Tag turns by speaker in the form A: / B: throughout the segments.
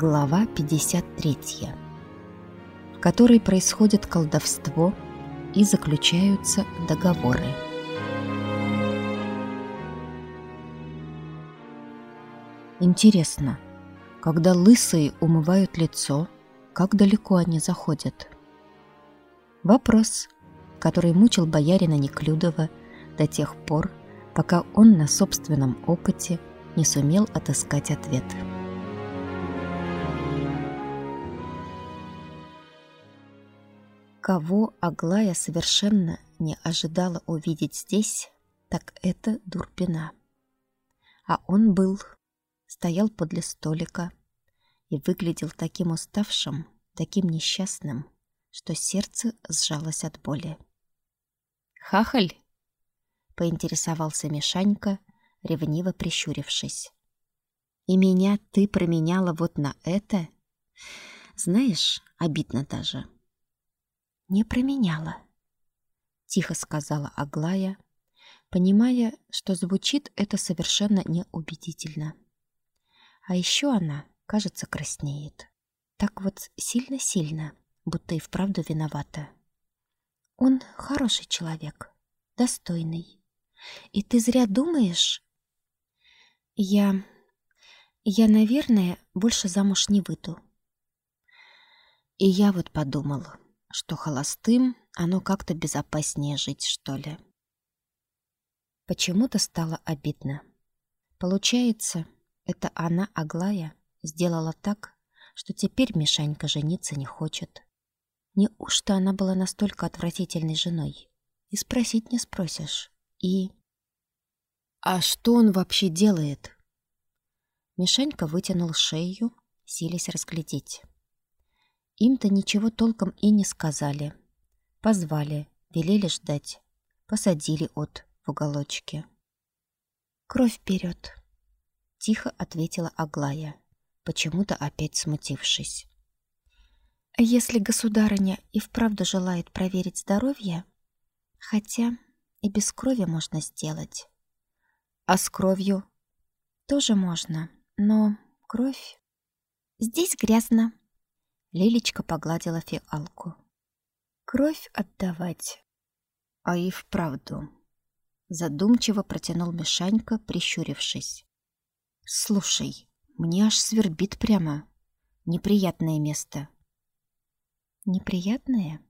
A: Глава 53, в которой происходит колдовство и заключаются договоры. Интересно, когда лысые умывают лицо, как далеко они заходят? Вопрос, который мучил боярина Неклюдова до тех пор, пока он на собственном опыте не сумел отыскать ответ. Кого Аглая совершенно не ожидала увидеть здесь, так это Дурбина. А он был, стоял подле столика и выглядел таким уставшим, таким несчастным, что сердце сжалось от боли. «Хахаль!» — поинтересовался Мишанька, ревниво прищурившись. «И меня ты променяла вот на это? Знаешь, обидно даже» не променяла, тихо сказала Аглая, понимая, что звучит это совершенно неубедительно. А еще она, кажется, краснеет. Так вот сильно-сильно, будто и вправду виновата. Он хороший человек, достойный. И ты зря думаешь? Я... Я, наверное, больше замуж не выйду. И я вот подумала, что холостым оно как-то безопаснее жить, что ли. Почему-то стало обидно. Получается, это она, Аглая, сделала так, что теперь Мишанька жениться не хочет. Неужто она была настолько отвратительной женой? И спросить не спросишь. И... А что он вообще делает? Мишанька вытянул шею, силясь разглядеть. Им-то ничего толком и не сказали. Позвали, велели ждать. Посадили от в уголочке. «Кровь вперед!» — тихо ответила Аглая, почему-то опять смутившись. «Если государыня и вправду желает проверить здоровье, хотя и без крови можно сделать. А с кровью тоже можно, но кровь... Здесь грязно, Лилечка погладила фиалку. Кровь отдавать. А и вправду. Задумчиво протянул Мишанька, прищурившись. Слушай, мне аж свербит прямо. Неприятное место. Неприятное?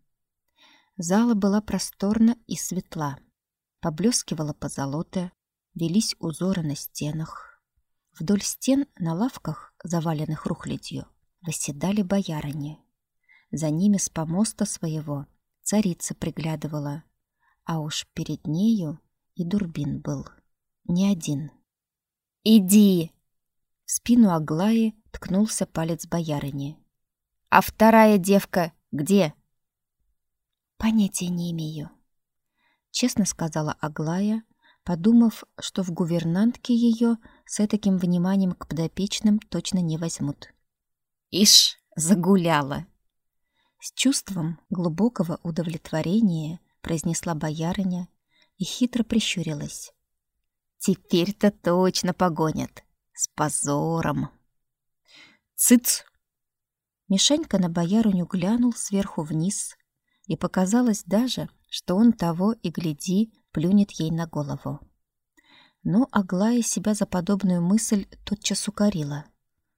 A: Зала была просторна и светла. Поблескивала позолота, велись узоры на стенах. Вдоль стен на лавках, заваленных рухлядью, восседали боярыни. За ними с помоста своего царица приглядывала, а уж перед нею и Дурбин был. Не один. «Иди!» В спину Аглаи ткнулся палец боярыни. «А вторая девка где?» «Понятия не имею», — честно сказала Аглая, подумав, что в гувернантке ее с таким вниманием к подопечным точно не возьмут. Ишь, загуляла. С чувством глубокого удовлетворения произнесла боярыня и хитро прищурилась. Теперь-то точно погонят. С позором. Цыц! Мишанька на боярыню глянул сверху вниз, и показалось даже, что он того и гляди плюнет ей на голову. Но Аглая себя за подобную мысль тотчас укорила.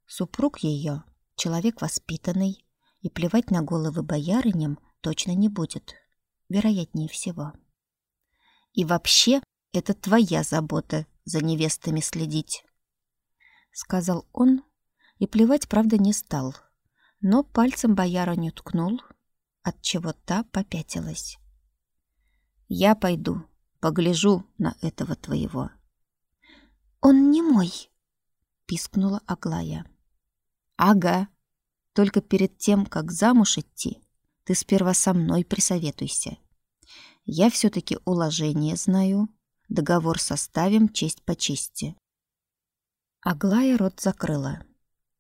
A: Супруг ее Человек воспитанный и плевать на головы боярыням точно не будет, вероятнее всего. И вообще, это твоя забота за невестами следить, сказал он, и плевать, правда, не стал, но пальцем боярыню ткнул, от чего та попятилась. Я пойду, погляжу на этого твоего. Он не мой, пискнула Аглая. Ага. Только перед тем, как замуж идти, ты сперва со мной присоветуйся. Я все-таки уложение знаю, договор составим честь по чести. Аглая рот закрыла,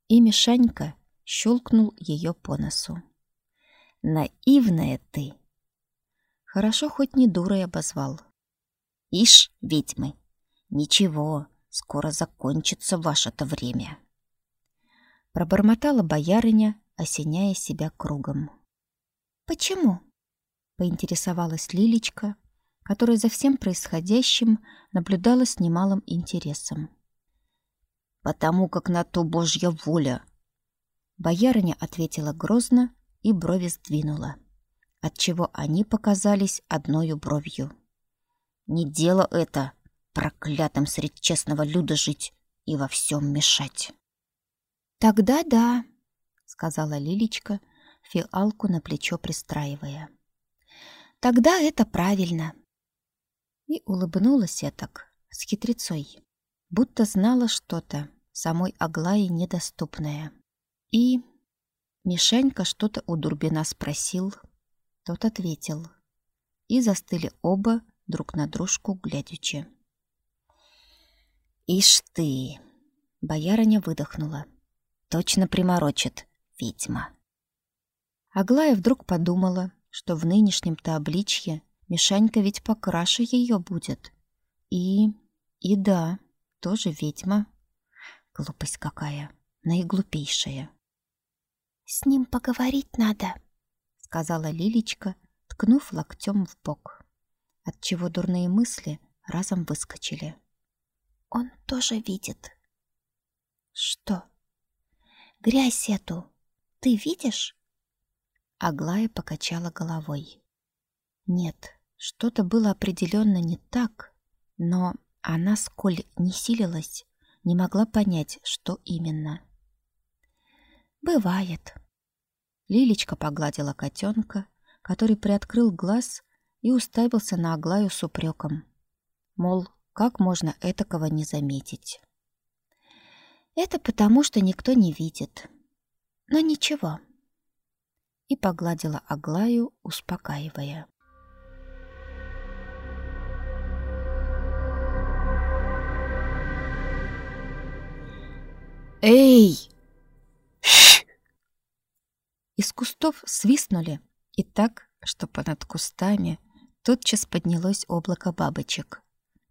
A: и Мишанька щелкнул ее по носу. Наивная ты! Хорошо хоть не дурой обозвал. Ишь, ведьмы, ничего, скоро закончится ваше-то время. Пробормотала боярыня, осеняя себя кругом. «Почему?» — поинтересовалась Лилечка, которая за всем происходящим наблюдала с немалым интересом. «Потому как на то Божья воля!» Боярыня ответила грозно и брови сдвинула, отчего они показались одною бровью. «Не дело это, проклятым средь честного люда жить и во всем мешать!» «Тогда да», — сказала Лилечка, фиалку на плечо пристраивая. «Тогда это правильно» и улыбнулась я так, с хитрецой, будто знала что-то, самой Аглае недоступное. И Мишенька что-то у Дурбина спросил, тот ответил. И застыли оба друг на дружку глядячи. «Ишь ты!» — боярыня выдохнула. «Точно приморочит, ведьма!» Аглая вдруг подумала, что в нынешнем-то обличье Мишанька ведь покраше ее будет. И... и да, тоже ведьма. Глупость какая, наиглупейшая. «С ним поговорить надо», — сказала Лилечка, ткнув локтем в бок, отчего дурные мысли разом выскочили. «Он тоже видит». «Что?» «Грязь эту. Ты видишь?» Аглая покачала головой. «Нет, что-то было определенно не так, но она, сколь не силилась, не могла понять, что именно. «Бывает». Лилечка погладила котенка, который приоткрыл глаз и уставился на Аглаю с упреком. Мол, как можно этакого не заметить? «Это потому, что никто не видит. Но ничего». И погладила Аглаю, успокаивая.
B: «Эй!»
A: Из кустов свистнули, и так, что понад кустами тотчас поднялось облако бабочек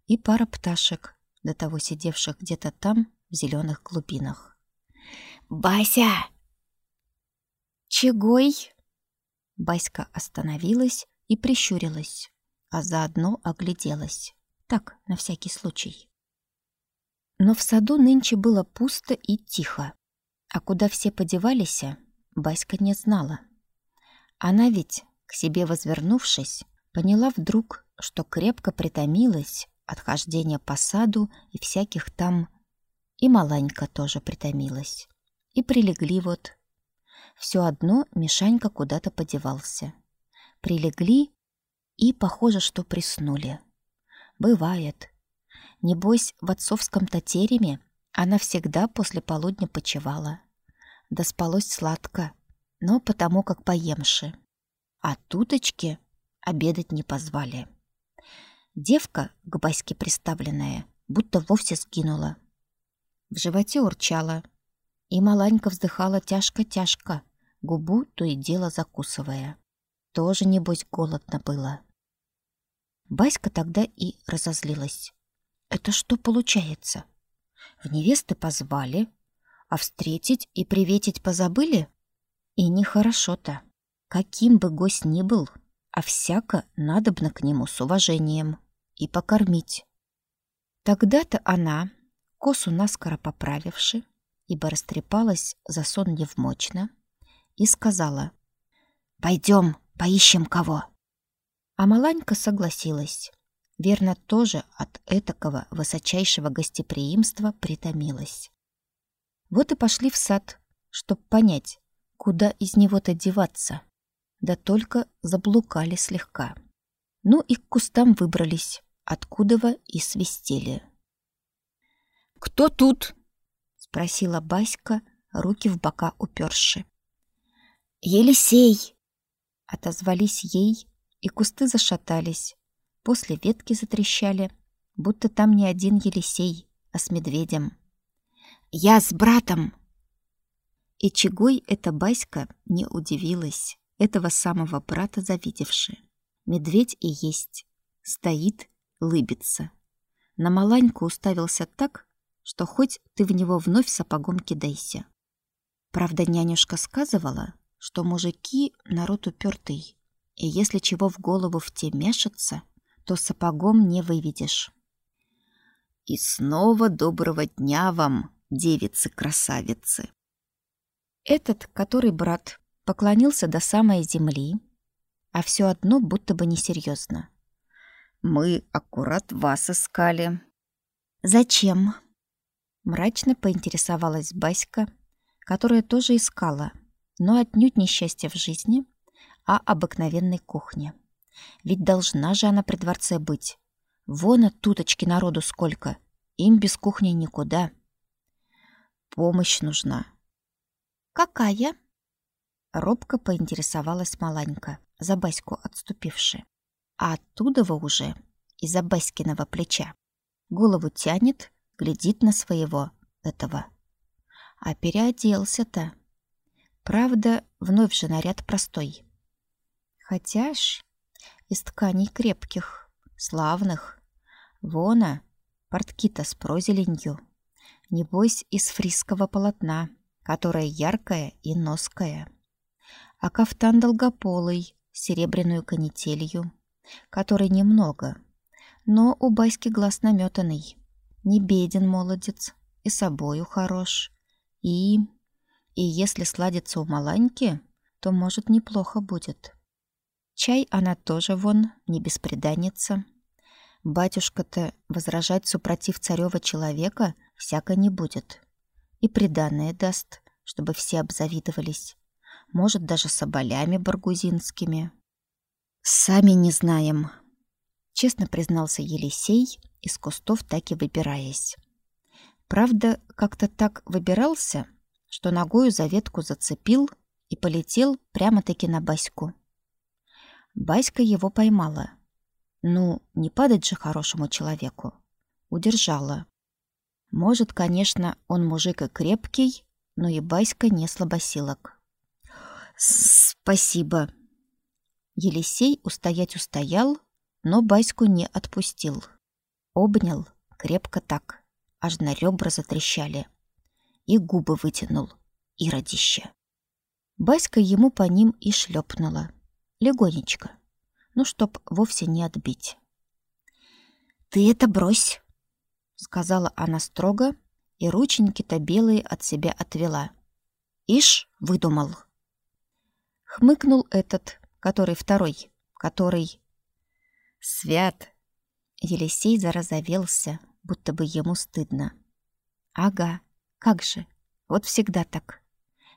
A: и пара пташек, до того сидевших где-то там, в зеленых глубинах.
B: «Бася!»
A: «Чегой?» Баська остановилась и прищурилась, а заодно огляделась. Так, на всякий случай. Но в саду нынче было пусто и тихо. А куда все подевались, Баська не знала. Она ведь, к себе возвернувшись, поняла вдруг, что крепко притомилась от хождения по саду и всяких там... И Маланька тоже притомилась. И прилегли вот. Все одно Мишанька куда-то подевался. Прилегли и, похоже, что приснули. Бывает, Небось, в отцовском-то тереме она всегда после полудня почевала. Да спалось сладко, но потому как поемши. А туточки обедать не позвали. Девка, к баське приставленная, будто вовсе сгинула. В животе урчала, и Маланька вздыхала тяжко-тяжко, губу то и дело закусывая. Тоже, небось, голодно было. Баська тогда и разозлилась. Это что получается? В невесты позвали, а встретить и приветить позабыли? И нехорошо-то. Каким бы гость ни был, а всяко надобно к нему с уважением и покормить. Тогда-то она, косу наскоро поправивши, ибо растрепалась за сон невмочно, и сказала «Пойдем, поищем кого». А Маланька согласилась верно, тоже от этакого высочайшего гостеприимства притомилась. Вот и пошли в сад, чтоб понять, куда из него-то деваться. Да только заблукали слегка. Ну и к кустам выбрались, откуда и свистели.
B: «Кто тут?» — спросила
A: Баська, руки в бока уперши.
B: «Елисей!»
A: — отозвались ей, и кусты зашатались, После ветки затрещали, будто там не один Елисей, а с медведем.
B: «Я с братом!»
A: И чегой эта Баська не удивилась, этого самого брата завидевши. Медведь и есть. Стоит, лыбится. На Маланьку уставился так, что хоть ты в него вновь сапогом кидайся. Правда, нянюшка сказывала, что мужики народ упертый, и если чего в голову в те мешаться, то сапогом не выведешь.
B: И снова доброго дня вам, девицы-красавицы.
A: Этот, который брат, поклонился до самой земли, а все одно будто бы несерьезно.
B: Мы аккурат вас искали.
A: Зачем? Мрачно поинтересовалась Баська, которая тоже искала, но отнюдь не счастье в жизни, а обыкновенной кухне. Ведь должна же она при дворце быть. Вон от туточки народу сколько. Им без кухни никуда.
B: Помощь нужна.
A: Какая? Робко поинтересовалась Маланька, за Баську отступивши. А оттуда уже, из-за Баськиного плеча, голову тянет, глядит на своего этого. А переоделся-то. Правда, вновь же наряд простой. Хотя ж из тканей крепких, славных. Вона, портки-то с прозеленью. Небось, из фрисского полотна, которое яркое и ноское. А кафтан долгополый, серебряную канителью, которой немного. Но у Баськи глаз наметанный. Не беден молодец, и собою хорош. И... И если сладится у Маланьки, то, может, неплохо будет. Чай она тоже вон, не беспреданница. Батюшка-то возражать супротив царева человека всяко не будет. И приданное даст, чтобы все обзавидовались. Может, даже соболями баргузинскими. «Сами не знаем», — честно признался Елисей, из кустов так и выбираясь. Правда, как-то так выбирался, что ногою за ветку зацепил и полетел прямо-таки на Баську. Баська его поймала — ну, не падать же хорошему человеку. Удержала. Может, конечно, он мужик и крепкий, но и Баська не слабосилок. «Спасибо». Елисей устоять устоял, но Баську не отпустил. Обнял крепко так, аж на ребра затрещали. И губы вытянул, и родище. Баська ему по ним и шлепнула. Легонечко ну, чтоб вовсе не отбить. «Ты это брось!» — сказала она строго, и рученьки-то белые от себя отвела. «Ишь, выдумал!» Хмыкнул этот, который второй, который... «Свят!» Елисей заразовелся, будто бы ему стыдно. «Ага, как же, вот всегда так.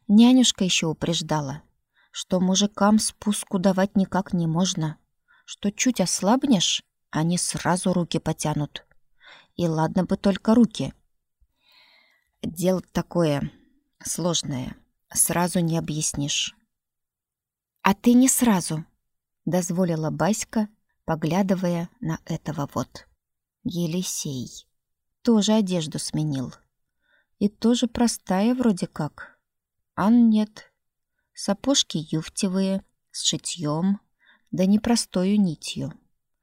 A: Нянюшка еще упреждала, что мужикам спуску давать никак не можно» что чуть ослабнешь, они сразу руки потянут. И ладно бы только руки. Дело такое сложное, сразу не объяснишь. А ты не сразу, дозволила Баська, поглядывая на этого вот. Елисей тоже одежду сменил. И тоже простая вроде как. А нет. Сапожки юфтевые, с шитьем, да не простою нитью.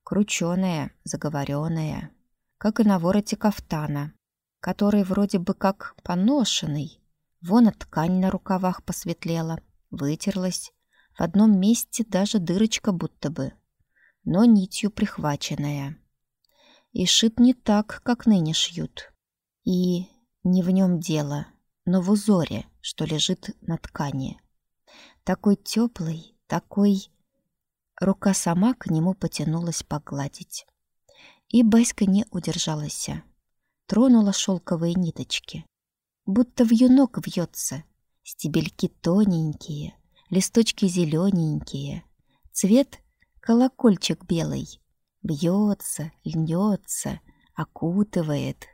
A: Крученая, заговоренная, как и на вороте кафтана, который вроде бы как поношенный. Вон от ткань на рукавах посветлела, вытерлась. В одном месте даже дырочка будто бы, но нитью прихваченная. И шит не так, как ныне шьют. И не в нем дело, но в узоре, что лежит на ткани. Такой теплый, такой Рука сама к нему потянулась погладить. И Баська не удержалась. Тронула шелковые ниточки. Будто вьюнок вьется. Стебельки тоненькие, листочки зелененькие. Цвет — колокольчик белый. Бьется, льнется, окутывает.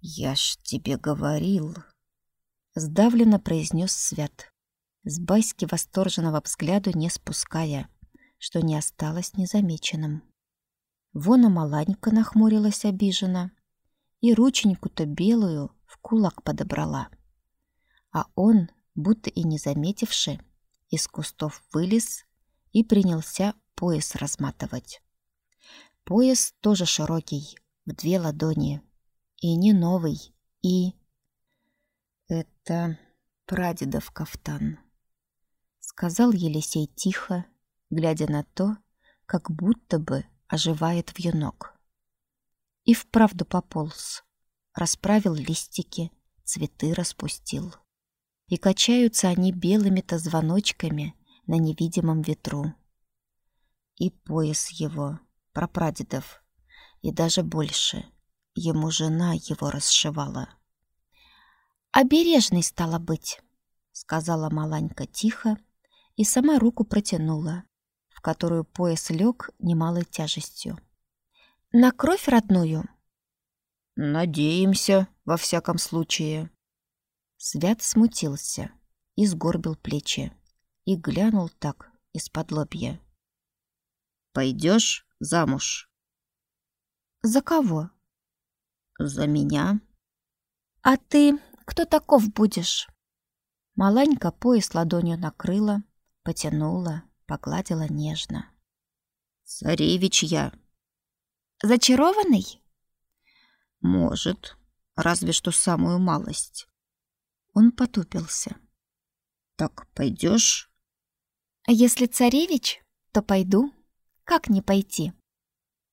A: «Я ж тебе говорил», — сдавленно произнес Свят с Баськи восторженного взгляду не спуская, что не осталось незамеченным. Вона Маланька нахмурилась обиженно и рученьку-то белую в кулак подобрала. А он, будто и не заметивши, из кустов вылез и принялся пояс разматывать. Пояс тоже широкий, в две ладони, и не новый, и... Это прадедов кафтан, сказал Елисей тихо, глядя на то, как будто бы оживает вьюнок. И вправду пополз, расправил листики, цветы распустил. И качаются они белыми-то звоночками на невидимом ветру. И пояс его, прапрадедов, и даже больше, ему жена его расшивала. «Обережный стало быть», — сказала Маланька тихо и сама руку протянула, в которую пояс лег немалой тяжестью. «На кровь родную?»
B: «Надеемся, во всяком случае».
A: Свят смутился и сгорбил плечи и глянул так из-под лобья.
B: «Пойдешь замуж?»
A: «За кого?»
B: «За меня».
A: «А ты кто таков будешь?» Маланька пояс ладонью накрыла, потянула, погладила нежно.
B: «Царевич я».
A: «Зачарованный?»
B: «Может, разве что самую малость».
A: Он потупился.
B: «Так пойдешь?»
A: «А если царевич, то пойду. Как не пойти?»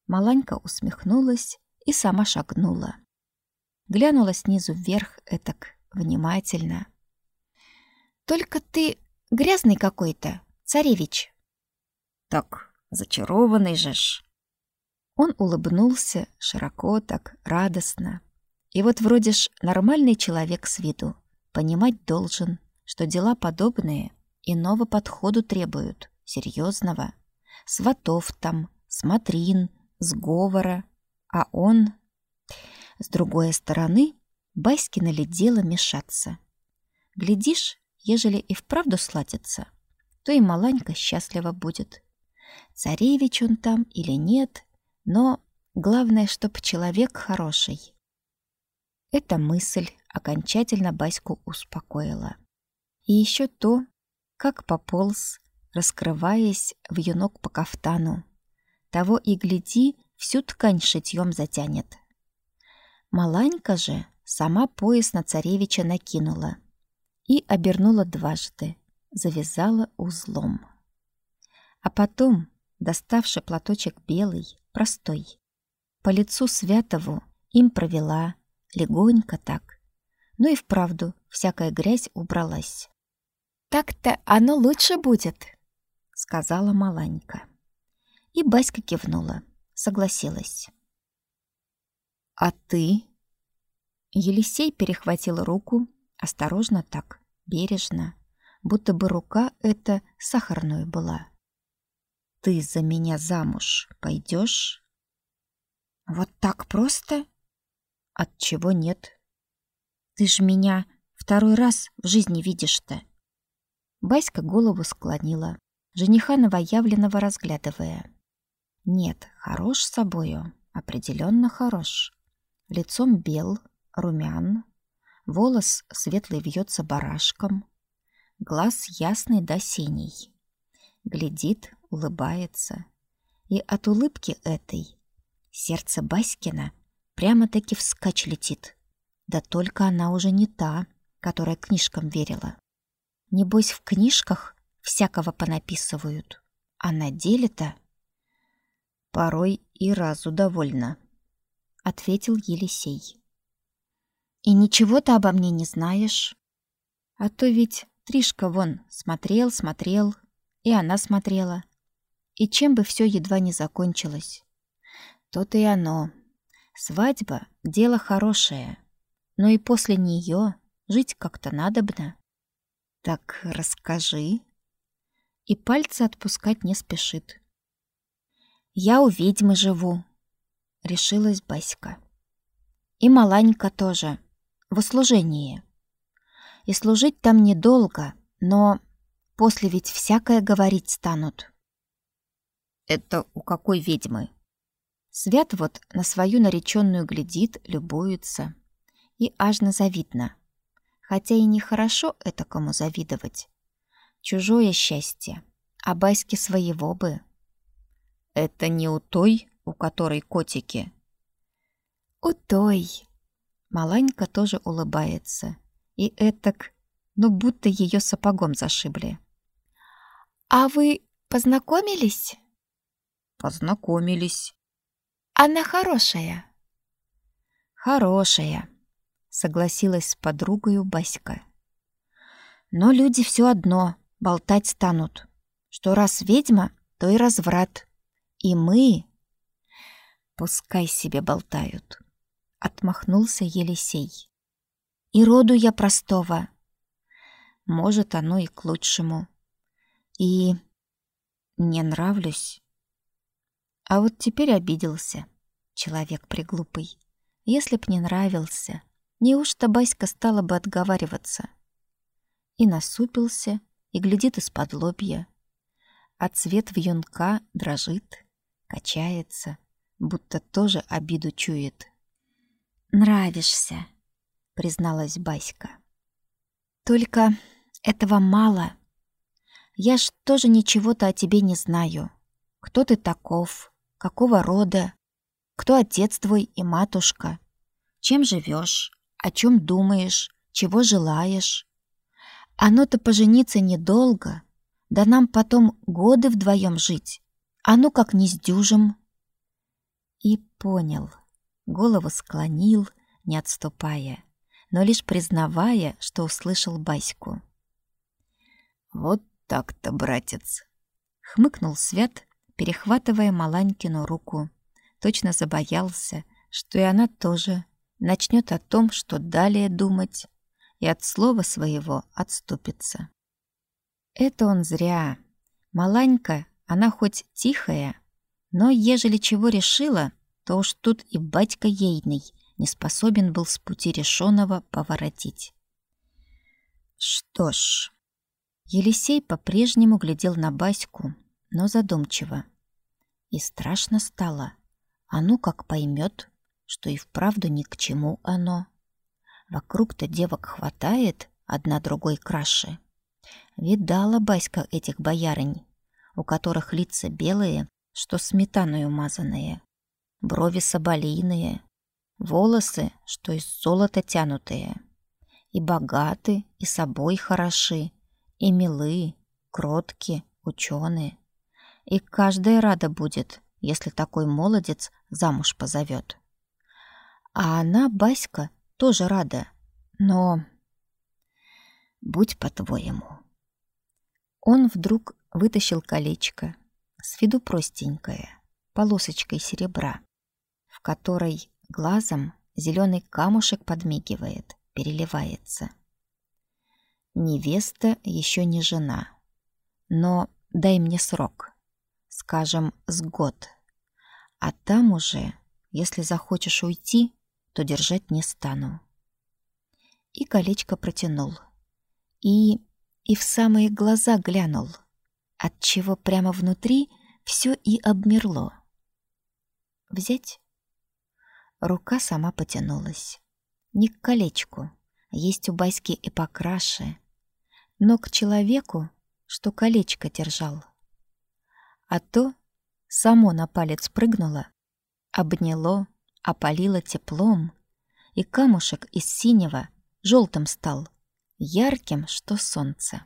A: Маланька усмехнулась и сама шагнула. Глянула снизу вверх этак внимательно. «Только ты грязный какой-то, царевич».
B: «Так, зачарованный же ж».
A: Он улыбнулся широко так, радостно. И вот вроде ж нормальный человек с виду. Понимать должен, что дела подобные иного подходу требуют, серьезного. Сватов там, смотрин, сговора. А он... С другой стороны, Баськино ли дело мешаться? Глядишь, ежели и вправду сладится, то и Маланька счастлива будет. Царевич он там или нет, но главное, чтоб человек хороший. Эта мысль окончательно Баську успокоила. И еще то, как пополз, раскрываясь в юнок по кафтану. Того и гляди, всю ткань шитьем затянет. Маланька же сама пояс на царевича накинула и обернула дважды, завязала узлом. А потом, доставши платочек белый, простой, по лицу Святову им провела, легонько так. Ну и вправду всякая грязь убралась. «Так-то оно лучше будет», — сказала Маланька. И Баська кивнула, согласилась. «А ты?» Елисей перехватил руку, осторожно так, бережно, будто бы рука эта сахарную была. «Ты за меня замуж пойдешь?» «Вот так просто?» «От чего нет?» «Ты ж меня второй раз в жизни видишь-то!» Баська голову склонила, жениха новоявленного разглядывая. «Нет, хорош собою, определенно хорош. Лицом бел, румян, волос светлый вьется барашком, глаз ясный да синий. Глядит, улыбается. И от улыбки этой сердце Баськина прямо-таки вскачь летит. Да только она уже не та, которая книжкам верила. Небось, в книжках всякого понаписывают, а на деле-то... Порой и разу довольно ответил Елисей. И ничего ты обо мне не знаешь? А то ведь Тришка вон смотрел, смотрел, и она смотрела. И чем бы все едва не закончилось. То-то и оно. Свадьба — дело хорошее, но и после нее жить как-то надобно. Так расскажи. И пальцы отпускать не спешит. Я у ведьмы живу, решилась Баська. И Маланька тоже, в услужении. И служить там недолго, но после ведь всякое говорить станут.
B: Это у какой ведьмы?
A: Свят вот на свою нареченную глядит, любуется. И аж завидно. Хотя и нехорошо это кому завидовать. Чужое счастье, а Баське своего бы.
B: Это не у той, у которой котики.
A: У той. Маланька тоже улыбается И этак, ну будто ее сапогом зашибли.
B: «А вы познакомились?»
A: «Познакомились».
B: «Она хорошая?»
A: «Хорошая», — согласилась с подругою Баська. «Но люди все одно болтать станут, что раз ведьма, то и разврат. И мы...» «Пускай себе болтают», — отмахнулся Елисей. «И роду я простого. Может, оно и к лучшему. И не нравлюсь. А вот теперь обиделся, человек приглупый. Если б не нравился, неужто Баська стала бы отговариваться? И насупился, и глядит из-под лобья. А цвет вьюнка дрожит, качается, будто тоже обиду чует. «Нравишься», — призналась Баська. «Только этого мало. Я ж тоже ничего-то о тебе не знаю. Кто ты таков, какого рода, кто отец твой и матушка, чем живешь, о чем думаешь, чего желаешь. Оно-то пожениться недолго, да нам потом годы вдвоем жить. А ну как не сдюжим. И понял, голову склонил, не отступая, но лишь признавая, что услышал Баську. «Вот так-то, братец!» — хмыкнул Свят, перехватывая Маланькину руку. Точно забоялся, что и она тоже начнет о том, что далее думать, и от слова своего отступится. Это он зря. Маланька, она хоть тихая, но ежели чего решила, то уж тут и батька ейный не способен был с пути решенного поворотить. Что ж, Елисей по-прежнему глядел на Баську, но задумчиво. И страшно стало. А ну как поймет, что и вправду ни к чему оно. Вокруг-то девок хватает, одна другой краше. Видала Баська этих боярынь, у которых лица белые, что сметаной умазанные, брови соболиные, волосы, что из золота тянутые. И богаты, и собой хороши, и милы, кротки, ученые. И каждая рада будет, если такой молодец замуж позовет. А она, Баська, тоже рада, но... Будь по-твоему. Он вдруг вытащил колечко, с виду простенькое, полосочкой серебра, в которой глазом зеленый камушек подмигивает, переливается. Невеста еще не жена, но дай мне срок, скажем, с год, а там уже, если захочешь уйти, то держать не стану. И колечко протянул. И и в самые глаза глянул, отчего прямо внутри все и обмерло. Взять? Рука сама потянулась. Не к колечку, есть у Баськи и покраше, но к человеку, что колечко держал. А то само на палец прыгнуло, обняло, опалило теплом, и камушек из синего желтым стал, ярким, что солнце.